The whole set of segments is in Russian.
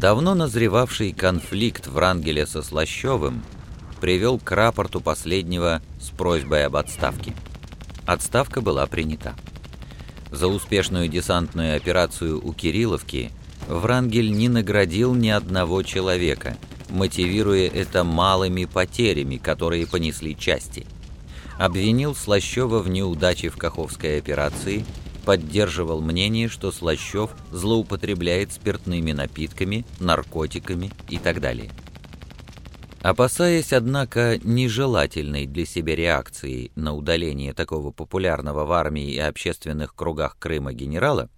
Давно назревавший конфликт Врангеля со Слащевым привел к рапорту последнего с просьбой об отставке. Отставка была принята. За успешную десантную операцию у Кирилловки Врангель не наградил ни одного человека, мотивируя это малыми потерями, которые понесли части. Обвинил Слащева в неудаче в Каховской операции – поддерживал мнение, что Слащев злоупотребляет спиртными напитками, наркотиками и так далее. Опасаясь, однако, нежелательной для себя реакции на удаление такого популярного в армии и общественных кругах Крыма генерала,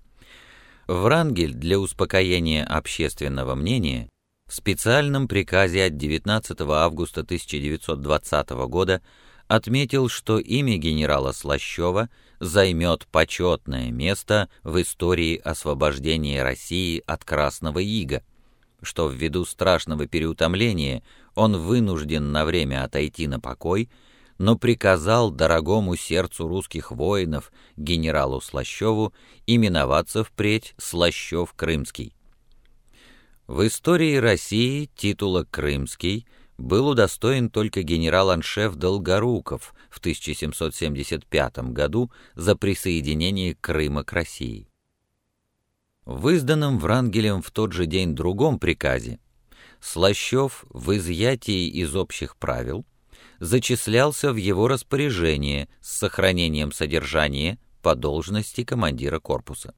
Врангель для успокоения общественного мнения в специальном приказе от 19 августа 1920 года отметил, что имя генерала Слащева займет почетное место в истории освобождения России от Красного Ига, что ввиду страшного переутомления он вынужден на время отойти на покой, но приказал дорогому сердцу русских воинов генералу Слащеву именоваться впредь Слащев-Крымский. В истории России титула «Крымский» был удостоен только генерал-аншеф Долгоруков в 1775 году за присоединение Крыма к России. В изданном Врангелем в тот же день другом приказе Слащев в изъятии из общих правил зачислялся в его распоряжение с сохранением содержания по должности командира корпуса.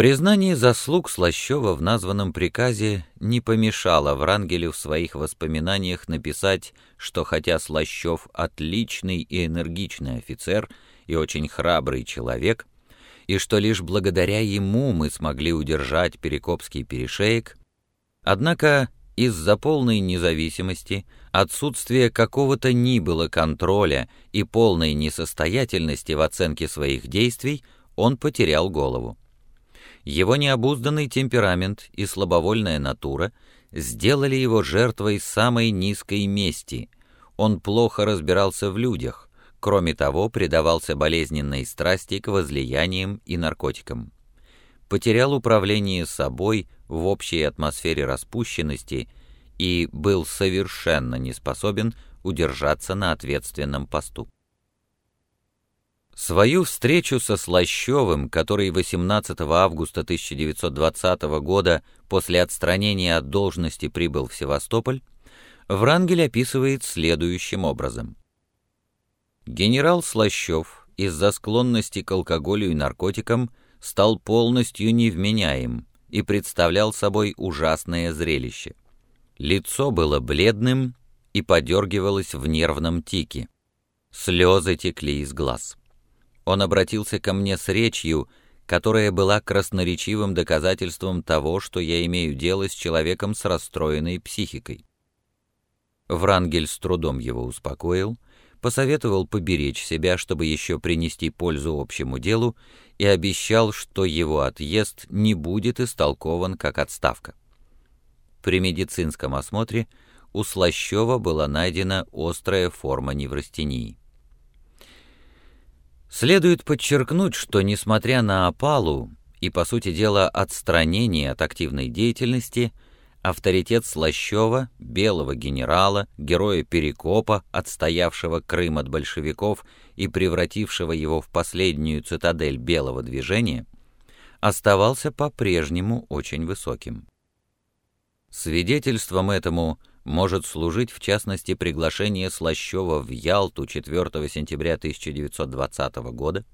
Признание заслуг Слащева в названном приказе не помешало Врангелю в своих воспоминаниях написать, что хотя Слащев отличный и энергичный офицер и очень храбрый человек, и что лишь благодаря ему мы смогли удержать Перекопский перешеек, однако из-за полной независимости, отсутствия какого-то ни было контроля и полной несостоятельности в оценке своих действий он потерял голову. Его необузданный темперамент и слабовольная натура сделали его жертвой самой низкой мести. Он плохо разбирался в людях, кроме того, предавался болезненной страсти к возлияниям и наркотикам. Потерял управление собой в общей атмосфере распущенности и был совершенно не способен удержаться на ответственном посту. Свою встречу со Слащевым, который 18 августа 1920 года после отстранения от должности прибыл в Севастополь, Врангель описывает следующим образом. Генерал Слащев из-за склонности к алкоголю и наркотикам стал полностью невменяем и представлял собой ужасное зрелище. Лицо было бледным и подергивалось в нервном тике. Слезы текли из глаз он обратился ко мне с речью, которая была красноречивым доказательством того, что я имею дело с человеком с расстроенной психикой. Врангель с трудом его успокоил, посоветовал поберечь себя, чтобы еще принести пользу общему делу, и обещал, что его отъезд не будет истолкован как отставка. При медицинском осмотре у Слащева была найдена острая форма неврастении. Следует подчеркнуть, что несмотря на опалу и, по сути дела, отстранение от активной деятельности, авторитет Слащева, белого генерала, героя Перекопа, отстоявшего Крым от большевиков и превратившего его в последнюю цитадель белого движения, оставался по-прежнему очень высоким. Свидетельством этому – может служить в частности приглашение Слащева в Ялту 4 сентября 1920 года,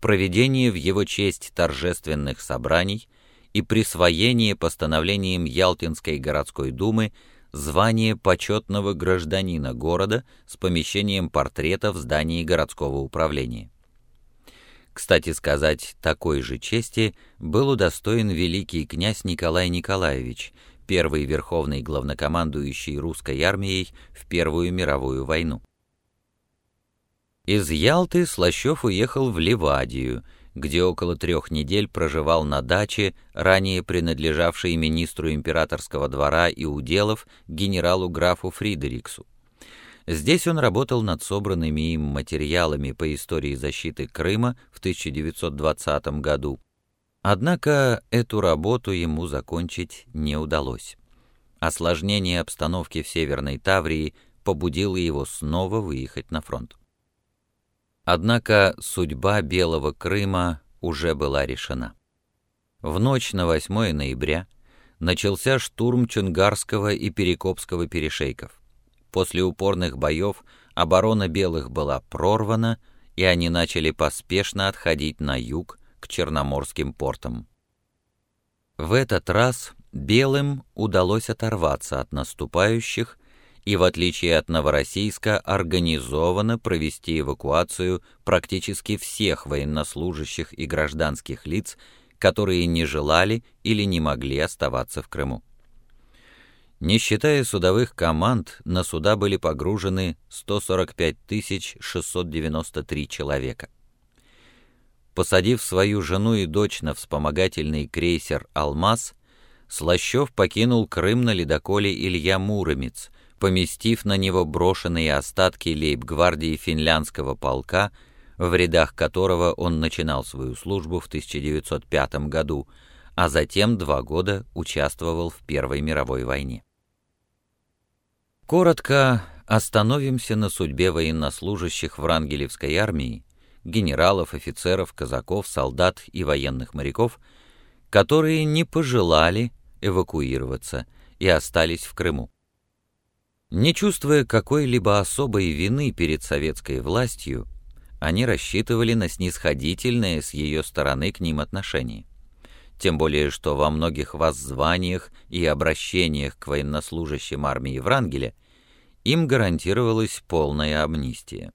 проведение в его честь торжественных собраний и присвоение постановлением Ялтинской городской думы звания почетного гражданина города с помещением портрета в здании городского управления. Кстати сказать, такой же чести был удостоен великий князь Николай Николаевич – первый верховный главнокомандующий русской армией в Первую мировую войну. Из Ялты Слащев уехал в Ливадию, где около трех недель проживал на даче, ранее принадлежавшей министру императорского двора и уделов генералу графу Фридериксу. Здесь он работал над собранными им материалами по истории защиты Крыма в 1920 году, Однако эту работу ему закончить не удалось. Осложнение обстановки в Северной Таврии побудило его снова выехать на фронт. Однако судьба Белого Крыма уже была решена. В ночь на 8 ноября начался штурм Чунгарского и Перекопского перешейков. После упорных боев оборона белых была прорвана, и они начали поспешно отходить на юг к Черноморским портам. В этот раз белым удалось оторваться от наступающих и, в отличие от Новороссийска, организованно провести эвакуацию практически всех военнослужащих и гражданских лиц, которые не желали или не могли оставаться в Крыму. Не считая судовых команд, на суда были погружены 145 693 человека. Посадив свою жену и дочь на вспомогательный крейсер «Алмаз», Слащев покинул Крым на ледоколе Илья Муромец, поместив на него брошенные остатки лейб-гвардии финляндского полка, в рядах которого он начинал свою службу в 1905 году, а затем два года участвовал в Первой мировой войне. Коротко остановимся на судьбе военнослужащих Врангелевской армии, генералов, офицеров, казаков, солдат и военных моряков, которые не пожелали эвакуироваться и остались в Крыму. Не чувствуя какой-либо особой вины перед советской властью, они рассчитывали на снисходительное с ее стороны к ним отношение. Тем более, что во многих воззваниях и обращениях к военнослужащим армии Врангеля им гарантировалась полная амнистия.